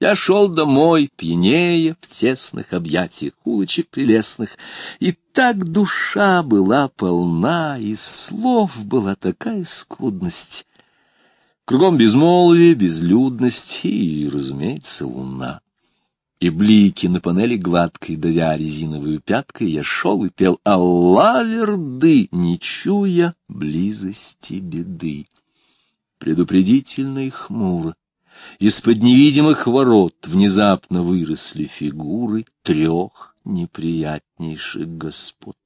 Я шел домой, пьянее, в тесных объятиях улочек прелестных, и так душа была полна, и слов была такая скудность. Кругом безмолвие, безлюдность и, разумеется, луна. И блики на панели гладкой, давя резиновую пяткой, я шел и пел «Алла верды», не чуя близости беды. Предупредительно и хмуро из-под невидимых ворот внезапно выросли фигуры трех неприятнейших господ.